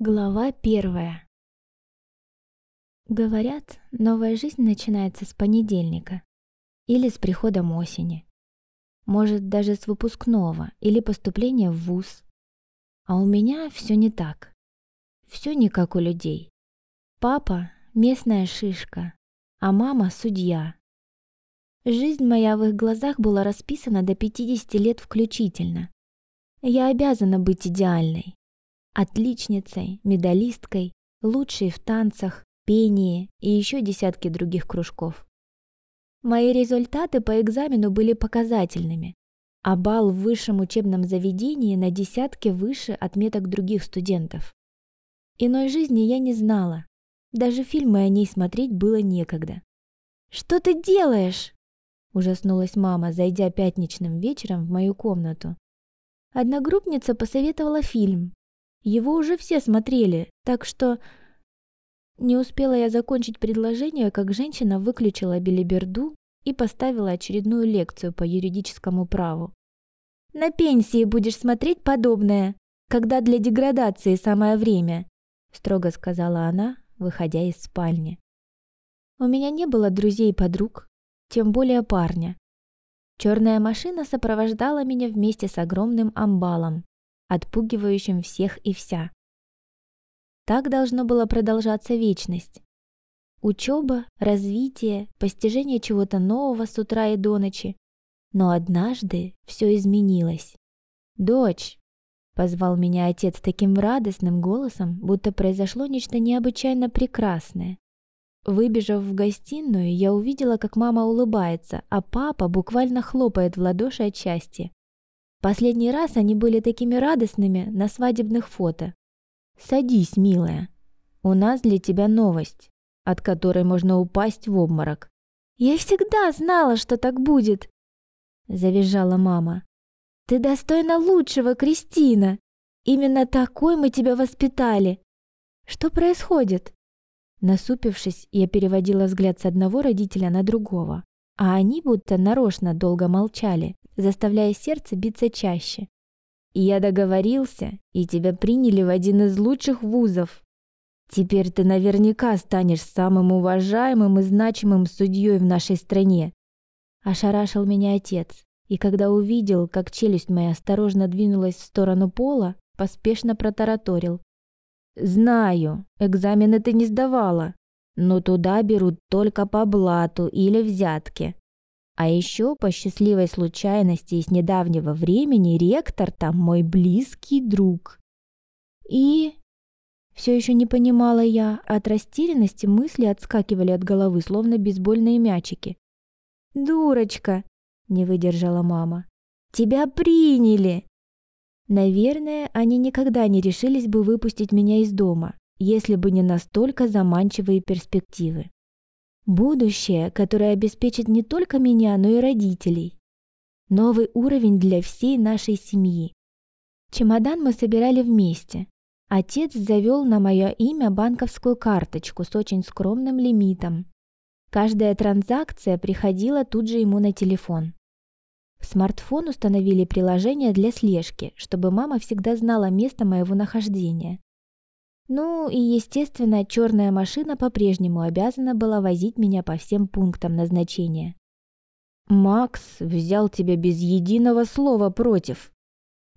Глава первая. Говорят, новая жизнь начинается с понедельника или с приходом осени. Может, даже с выпускного или поступления в вуз. А у меня все не так. Все не как у людей. Папа — местная шишка, а мама — судья. Жизнь моя в их глазах была расписана до 50 лет включительно. Я обязана быть идеальной отличницей, медалисткой, лучшей в танцах, пении и еще десятки других кружков. Мои результаты по экзамену были показательными, а балл в высшем учебном заведении на десятки выше отметок других студентов. Иной жизни я не знала, даже фильмы о ней смотреть было некогда. «Что ты делаешь?» – ужаснулась мама, зайдя пятничным вечером в мою комнату. Одногруппница посоветовала фильм, его уже все смотрели, так что... Не успела я закончить предложение, как женщина выключила билиберду и поставила очередную лекцию по юридическому праву. «На пенсии будешь смотреть подобное, когда для деградации самое время», строго сказала она, выходя из спальни. У меня не было друзей и подруг, тем более парня. Черная машина сопровождала меня вместе с огромным амбалом, отпугивающим всех и вся. Так должно было продолжаться вечность. Учеба, развитие, постижение чего-то нового с утра и до ночи. Но однажды все изменилось. «Дочь!» — позвал меня отец таким радостным голосом, будто произошло нечто необычайно прекрасное. Выбежав в гостиную, я увидела, как мама улыбается, а папа буквально хлопает в ладоши от счастья. Последний раз они были такими радостными на свадебных фото. «Садись, милая. У нас для тебя новость, от которой можно упасть в обморок». «Я всегда знала, что так будет!» Завизжала мама. «Ты достойна лучшего, Кристина! Именно такой мы тебя воспитали!» «Что происходит?» Насупившись, я переводила взгляд с одного родителя на другого, а они будто нарочно долго молчали, заставляя сердце биться чаще. И я договорился, и тебя приняли в один из лучших вузов. Теперь ты наверняка станешь самым уважаемым и значимым судьей в нашей стране. Ошарашил меня отец, и когда увидел, как челюсть моя осторожно двинулась в сторону пола, поспешно протараторил. «Знаю, экзамены ты не сдавала, но туда берут только по блату или взятке. А еще по счастливой случайности из недавнего времени ректор там мой близкий друг. И... Все еще не понимала я, от растерянности мысли отскакивали от головы, словно бейсбольные мячики. «Дурочка!» — не выдержала мама. «Тебя приняли!» Наверное, они никогда не решились бы выпустить меня из дома, если бы не настолько заманчивые перспективы. Будущее, которое обеспечит не только меня, но и родителей. Новый уровень для всей нашей семьи. Чемодан мы собирали вместе. Отец завел на мое имя банковскую карточку с очень скромным лимитом. Каждая транзакция приходила тут же ему на телефон. В смартфон установили приложение для слежки, чтобы мама всегда знала место моего нахождения. Ну и, естественно, черная машина по-прежнему обязана была возить меня по всем пунктам назначения. «Макс взял тебя без единого слова против.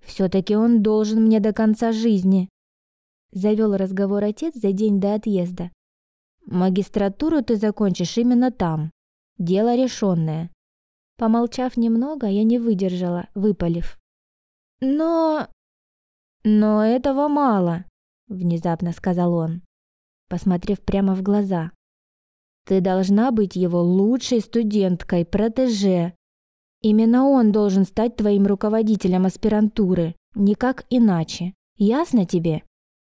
Все-таки он должен мне до конца жизни», — завел разговор отец за день до отъезда. «Магистратуру ты закончишь именно там. Дело решенное». Помолчав немного, я не выдержала, выпалив. «Но...» «Но этого мало», внезапно сказал он, посмотрев прямо в глаза. Ты должна быть его лучшей студенткой, протеже. Именно он должен стать твоим руководителем аспирантуры, никак иначе. Ясно тебе?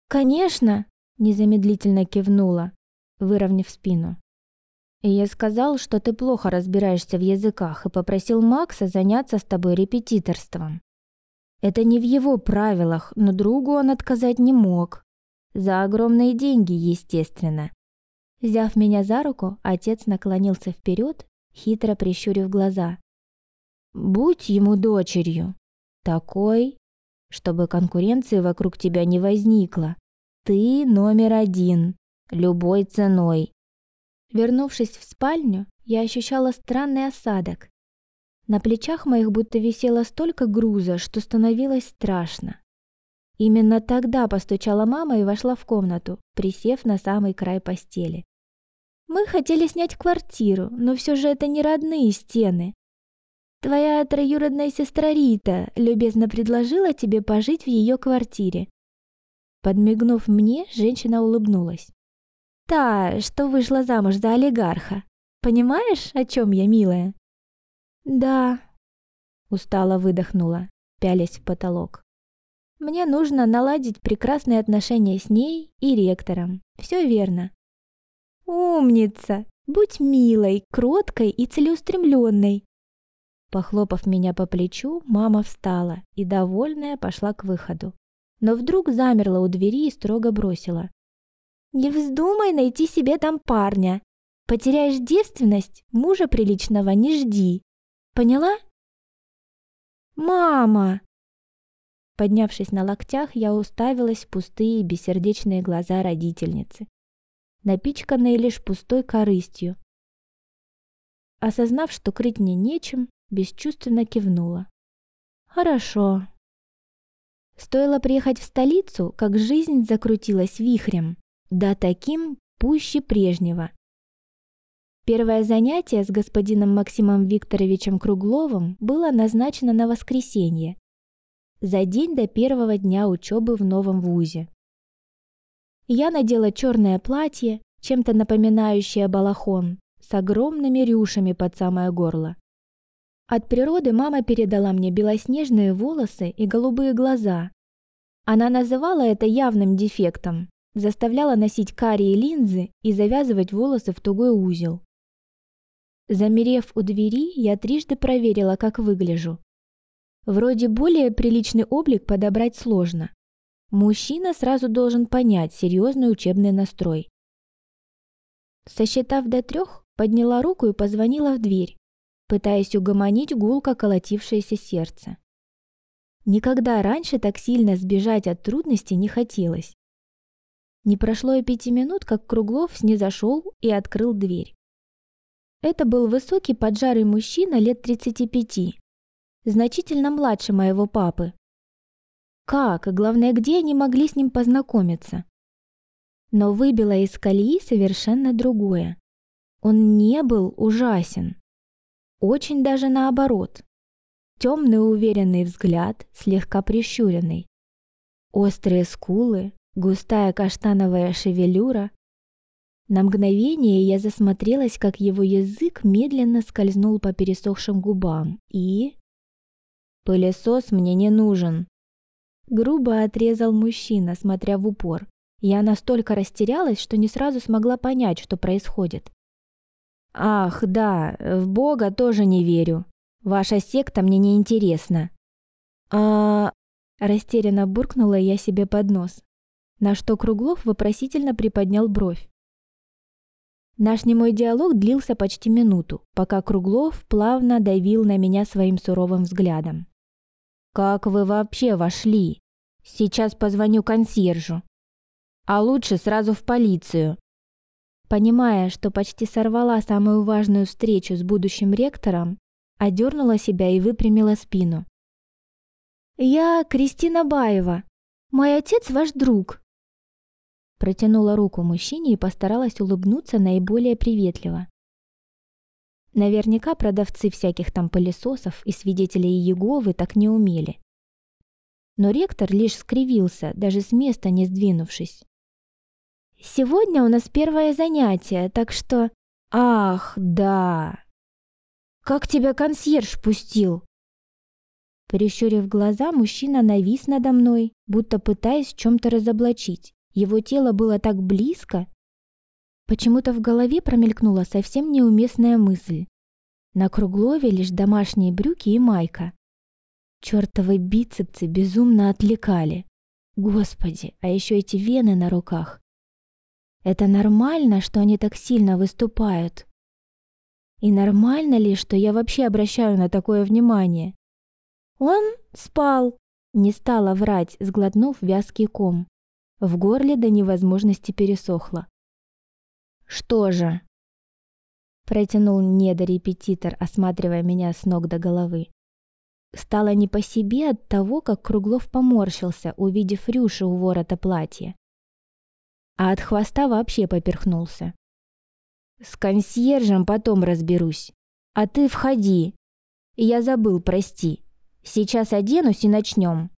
Конечно, незамедлительно кивнула, выровняв спину. Я сказал, что ты плохо разбираешься в языках и попросил Макса заняться с тобой репетиторством. Это не в его правилах, но другу он отказать не мог. За огромные деньги, естественно. Взяв меня за руку, отец наклонился вперед, хитро прищурив глаза. «Будь ему дочерью. Такой, чтобы конкуренции вокруг тебя не возникло. Ты номер один. Любой ценой. Вернувшись в спальню, я ощущала странный осадок. На плечах моих будто висело столько груза, что становилось страшно. Именно тогда постучала мама и вошла в комнату, присев на самый край постели. «Мы хотели снять квартиру, но все же это не родные стены. Твоя троюродная сестра Рита любезно предложила тебе пожить в ее квартире». Подмигнув мне, женщина улыбнулась. «Та, что вышла замуж за олигарха. Понимаешь, о чем я, милая?» «Да», — устало выдохнула, пялясь в потолок. «Мне нужно наладить прекрасные отношения с ней и ректором. Все верно». «Умница! Будь милой, кроткой и целеустремленной!» Похлопав меня по плечу, мама встала и, довольная, пошла к выходу. Но вдруг замерла у двери и строго бросила. «Не вздумай найти себе там парня. Потеряешь девственность, мужа приличного не жди. Поняла? Мама! Поднявшись на локтях, я уставилась в пустые бессердечные глаза родительницы, напичканные лишь пустой корыстью. Осознав, что крыть мне нечем, бесчувственно кивнула. «Хорошо». Стоило приехать в столицу, как жизнь закрутилась вихрем, да таким пуще прежнего, Первое занятие с господином Максимом Викторовичем Кругловым было назначено на воскресенье, за день до первого дня учебы в новом вузе. Я надела черное платье, чем-то напоминающее балахон, с огромными рюшами под самое горло. От природы мама передала мне белоснежные волосы и голубые глаза. Она называла это явным дефектом, заставляла носить карие линзы и завязывать волосы в тугой узел. Замерев у двери, я трижды проверила, как выгляжу. Вроде более приличный облик подобрать сложно. Мужчина сразу должен понять серьезный учебный настрой. Сосчитав до трех, подняла руку и позвонила в дверь, пытаясь угомонить гулко колотившееся сердце. Никогда раньше так сильно сбежать от трудностей не хотелось. Не прошло и пяти минут, как Круглов снизошел и открыл дверь. Это был высокий поджарый мужчина лет 35, значительно младше моего папы. Как, главное, где они могли с ним познакомиться? Но выбило из колеи совершенно другое. Он не был ужасен. Очень даже наоборот. Темный уверенный взгляд, слегка прищуренный. Острые скулы, густая каштановая шевелюра, на мгновение я засмотрелась, как его язык медленно скользнул по пересохшим губам и... «Пылесос мне не нужен», — грубо отрезал мужчина, смотря в упор. Я настолько растерялась, что не сразу смогла понять, что происходит. «Ах, да, в Бога тоже не верю. Ваша секта мне не интересна». «А...» — растерянно буркнула я себе под нос, на что Круглов вопросительно приподнял бровь. Наш немой диалог длился почти минуту, пока Круглов плавно давил на меня своим суровым взглядом. «Как вы вообще вошли? Сейчас позвоню консьержу. А лучше сразу в полицию». Понимая, что почти сорвала самую важную встречу с будущим ректором, одернула себя и выпрямила спину. «Я Кристина Баева. Мой отец ваш друг», Протянула руку мужчине и постаралась улыбнуться наиболее приветливо. Наверняка продавцы всяких там пылесосов и свидетелей Иеговы так не умели. Но ректор лишь скривился, даже с места не сдвинувшись. «Сегодня у нас первое занятие, так что...» «Ах, да! Как тебя консьерж пустил?» Прищурив глаза, мужчина навис надо мной, будто пытаясь в чем-то разоблачить. Его тело было так близко. Почему-то в голове промелькнула совсем неуместная мысль. На Круглове лишь домашние брюки и майка. Чёртовы бицепсы безумно отвлекали. Господи, а еще эти вены на руках. Это нормально, что они так сильно выступают? И нормально ли, что я вообще обращаю на такое внимание? Он спал, не стала врать, сглотнув вязкий ком. В горле до невозможности пересохло. «Что же?» Протянул недорепетитор, осматривая меня с ног до головы. Стало не по себе от того, как Круглов поморщился, увидев рюши у ворота платья. А от хвоста вообще поперхнулся. «С консьержем потом разберусь. А ты входи. Я забыл, прости. Сейчас оденусь и начнем».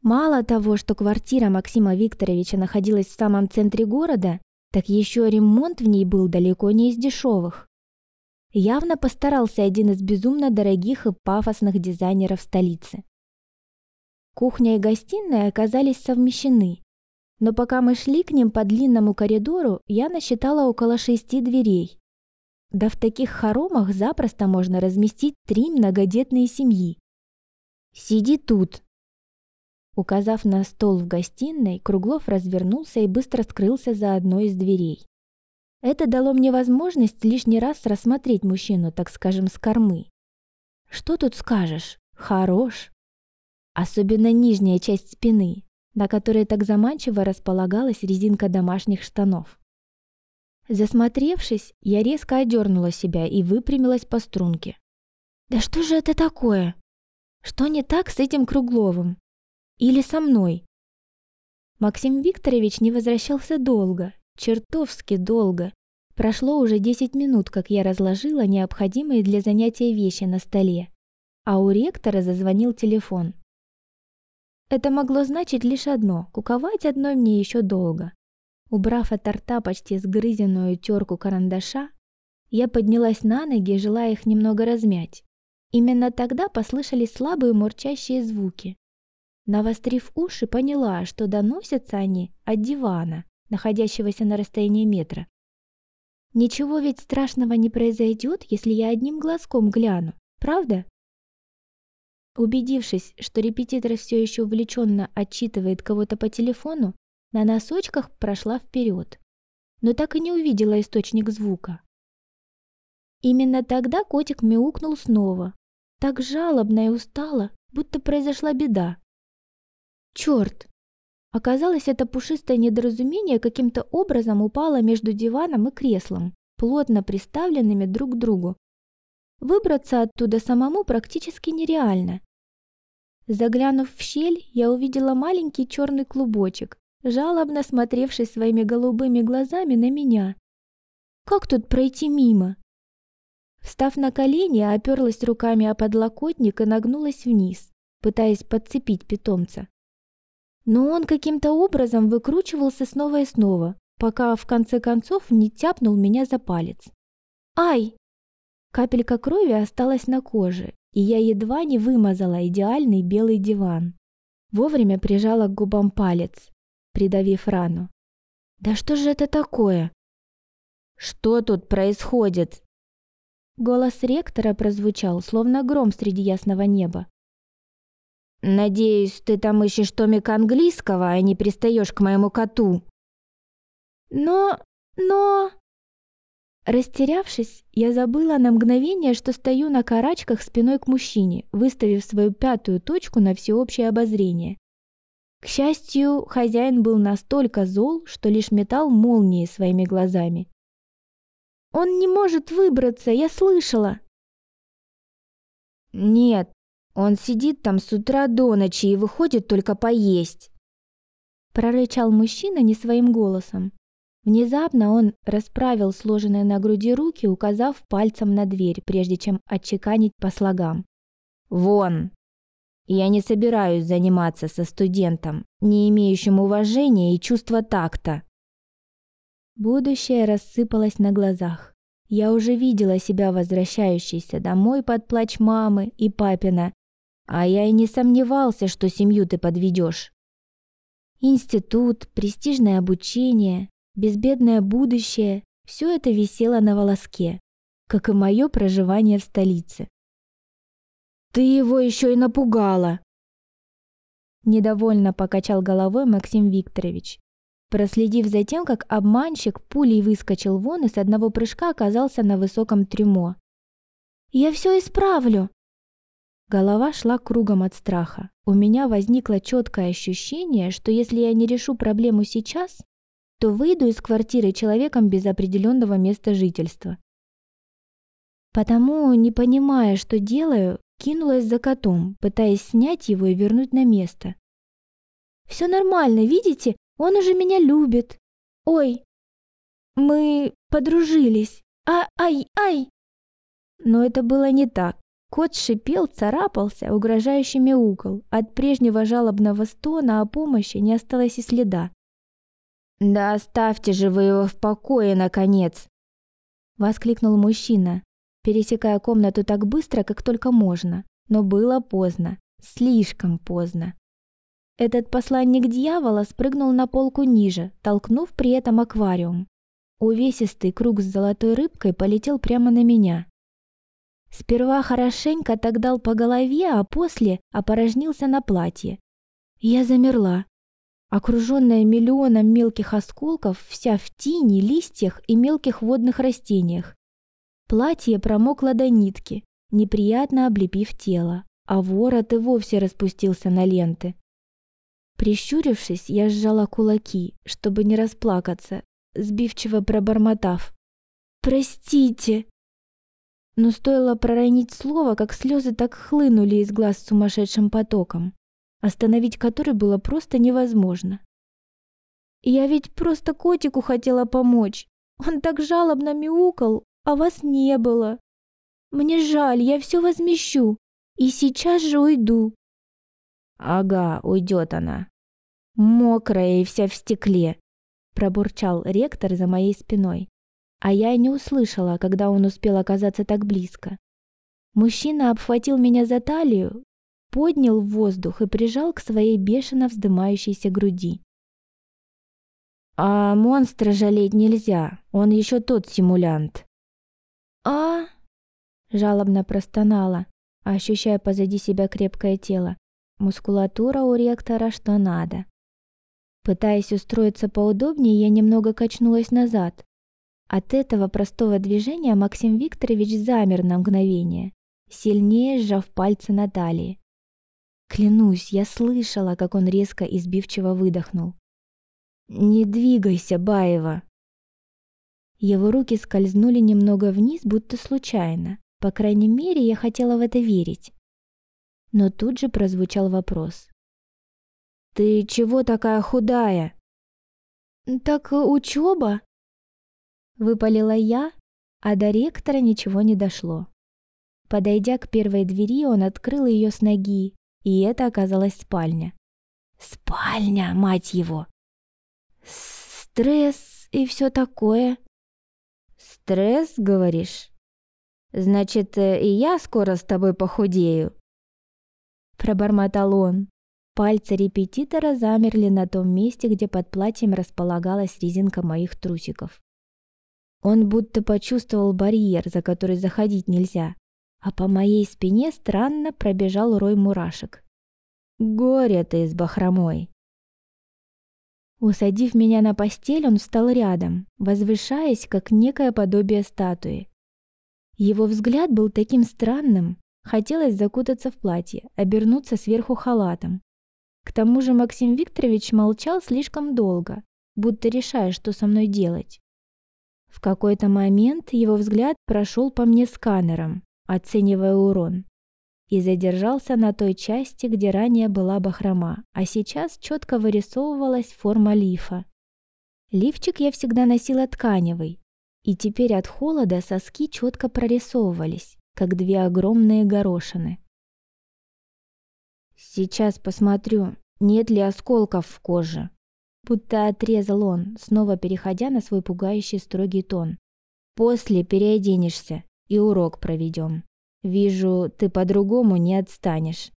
Мало того, что квартира Максима Викторовича находилась в самом центре города, так еще ремонт в ней был далеко не из дешевых. Явно постарался один из безумно дорогих и пафосных дизайнеров столицы. Кухня и гостиная оказались совмещены, но пока мы шли к ним по длинному коридору, я насчитала около шести дверей. Да в таких хоромах запросто можно разместить три многодетные семьи. «Сиди тут», Указав на стол в гостиной, Круглов развернулся и быстро скрылся за одной из дверей. Это дало мне возможность лишний раз рассмотреть мужчину, так скажем, с кормы. Что тут скажешь? Хорош. Особенно нижняя часть спины, на которой так заманчиво располагалась резинка домашних штанов. Засмотревшись, я резко одернула себя и выпрямилась по струнке. «Да что же это такое? Что не так с этим Кругловым? Или со мной. Максим Викторович не возвращался долго, чертовски долго. Прошло уже 10 минут, как я разложила необходимые для занятия вещи на столе, а у ректора зазвонил телефон. Это могло значить лишь одно – куковать одной мне еще долго. Убрав от рта почти сгрызенную терку карандаша, я поднялась на ноги, желая их немного размять. Именно тогда послышались слабые мурчащие звуки. Навострив уши, поняла, что доносятся они от дивана, находящегося на расстоянии метра. Ничего ведь страшного не произойдет, если я одним глазком гляну, правда? Убедившись, что репетитор все еще увлеченно отчитывает кого-то по телефону, на носочках прошла вперед, но так и не увидела источник звука. Именно тогда котик мяукнул снова, так жалобно и устало, будто произошла беда. Черт! Оказалось, это пушистое недоразумение каким-то образом упало между диваном и креслом, плотно приставленными друг к другу. Выбраться оттуда самому практически нереально. Заглянув в щель, я увидела маленький черный клубочек, жалобно смотревший своими голубыми глазами на меня. Как тут пройти мимо? Встав на колени, оперлась руками о подлокотник и нагнулась вниз, пытаясь подцепить питомца. Но он каким-то образом выкручивался снова и снова, пока в конце концов не тяпнул меня за палец. «Ай!» Капелька крови осталась на коже, и я едва не вымазала идеальный белый диван. Вовремя прижала к губам палец, придавив рану. «Да что же это такое?» «Что тут происходит?» Голос ректора прозвучал, словно гром среди ясного неба. «Надеюсь, ты там ищешь томик английского, а не пристаешь к моему коту». «Но... но...» Растерявшись, я забыла на мгновение, что стою на карачках спиной к мужчине, выставив свою пятую точку на всеобщее обозрение. К счастью, хозяин был настолько зол, что лишь метал молнии своими глазами. «Он не может выбраться, я слышала!» «Нет, он сидит там с утра до ночи и выходит только поесть. Прорычал мужчина не своим голосом. Внезапно он расправил сложенные на груди руки, указав пальцем на дверь, прежде чем отчеканить по слогам. «Вон! Я не собираюсь заниматься со студентом, не имеющим уважения и чувства такта». Будущее рассыпалось на глазах. Я уже видела себя возвращающейся домой под плач мамы и папина, а я и не сомневался, что семью ты подведешь. Институт, престижное обучение, безбедное будущее – все это висело на волоске, как и мое проживание в столице. «Ты его еще и напугала!» Недовольно покачал головой Максим Викторович, проследив за тем, как обманщик пулей выскочил вон и с одного прыжка оказался на высоком трюмо. «Я все исправлю!» Голова шла кругом от страха. У меня возникло четкое ощущение, что если я не решу проблему сейчас, то выйду из квартиры человеком без определенного места жительства. Потому, не понимая, что делаю, кинулась за котом, пытаясь снять его и вернуть на место. «Все нормально, видите? Он уже меня любит. Ой, мы подружились. А, ай, ай!» Но это было не так. Кот шипел, царапался, угрожающе мяукал. От прежнего жалобного стона о помощи не осталось и следа. «Да оставьте же вы его в покое, наконец!» Воскликнул мужчина, пересекая комнату так быстро, как только можно. Но было поздно. Слишком поздно. Этот посланник дьявола спрыгнул на полку ниже, толкнув при этом аквариум. Увесистый круг с золотой рыбкой полетел прямо на меня. Сперва хорошенько так дал по голове, а после опорожнился на платье. Я замерла, окруженная миллионом мелких осколков, вся в тени, листьях и мелких водных растениях. Платье промокло до нитки, неприятно облепив тело, а ворот и вовсе распустился на ленты. Прищурившись, я сжала кулаки, чтобы не расплакаться, сбивчиво пробормотав. «Простите!» Но стоило проронить слово, как слезы так хлынули из глаз сумасшедшим потоком, остановить который было просто невозможно. «Я ведь просто котику хотела помочь. Он так жалобно мяукал, а вас не было. Мне жаль, я все возмещу. И сейчас же уйду». «Ага, уйдет она. Мокрая и вся в стекле», пробурчал ректор за моей спиной а я не услышала, когда он успел оказаться так близко. Мужчина обхватил меня за талию, поднял в воздух и прижал к своей бешено вздымающейся груди. «А монстра жалеть нельзя, он еще тот симулянт». «А?» – жалобно простонала, ощущая позади себя крепкое тело. Мускулатура у ректора что надо. Пытаясь устроиться поудобнее, я немного качнулась назад, от этого простого движения Максим Викторович замер на мгновение, сильнее сжав пальцы на талии. Клянусь, я слышала, как он резко и сбивчиво выдохнул. «Не двигайся, Баева!» Его руки скользнули немного вниз, будто случайно. По крайней мере, я хотела в это верить. Но тут же прозвучал вопрос. «Ты чего такая худая?» «Так учеба?» Выпалила я, а до ректора ничего не дошло. Подойдя к первой двери, он открыл ее с ноги, и это оказалась спальня. «Спальня, мать его!» «Стресс и все такое». «Стресс, говоришь? Значит, э, и я скоро с тобой похудею?» Пробормотал он. Пальцы репетитора замерли на том месте, где под платьем располагалась резинка моих трусиков. Он будто почувствовал барьер, за который заходить нельзя, а по моей спине странно пробежал рой мурашек. «Горе ты с бахромой!» Усадив меня на постель, он встал рядом, возвышаясь, как некое подобие статуи. Его взгляд был таким странным, хотелось закутаться в платье, обернуться сверху халатом. К тому же Максим Викторович молчал слишком долго, будто решая, что со мной делать. В какой-то момент его взгляд прошел по мне сканером, оценивая урон, и задержался на той части, где ранее была бахрома, а сейчас четко вырисовывалась форма лифа. Лифчик я всегда носила тканевый, и теперь от холода соски четко прорисовывались, как две огромные горошины. «Сейчас посмотрю, нет ли осколков в коже», Будто отрезал он, снова переходя на свой пугающий строгий тон. «После переоденешься и урок проведем. Вижу, ты по-другому не отстанешь».